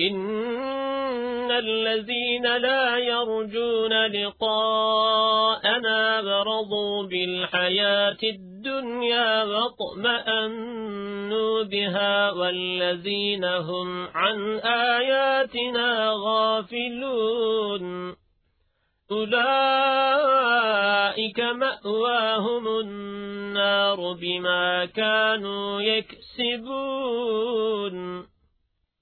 إن الذين لا يرجون لقاءنا برضوا بالحياة الدنيا واطمأنوا بها والذين هم عن آياتنا غافلون أولئك مأواهم النار بما كانوا يكسبون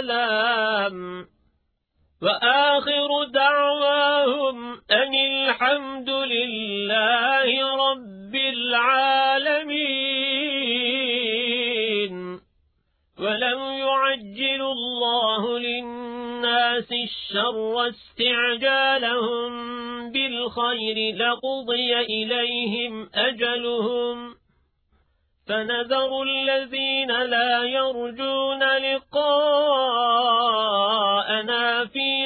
سلام وآخر دعواهم أن الحمد لله رب العالمين. ولو يعجل الله للناس الشر استعجالهم بالخير لقضي إليهم أجلهم. فنذر الذين لا يرجون لقاءنا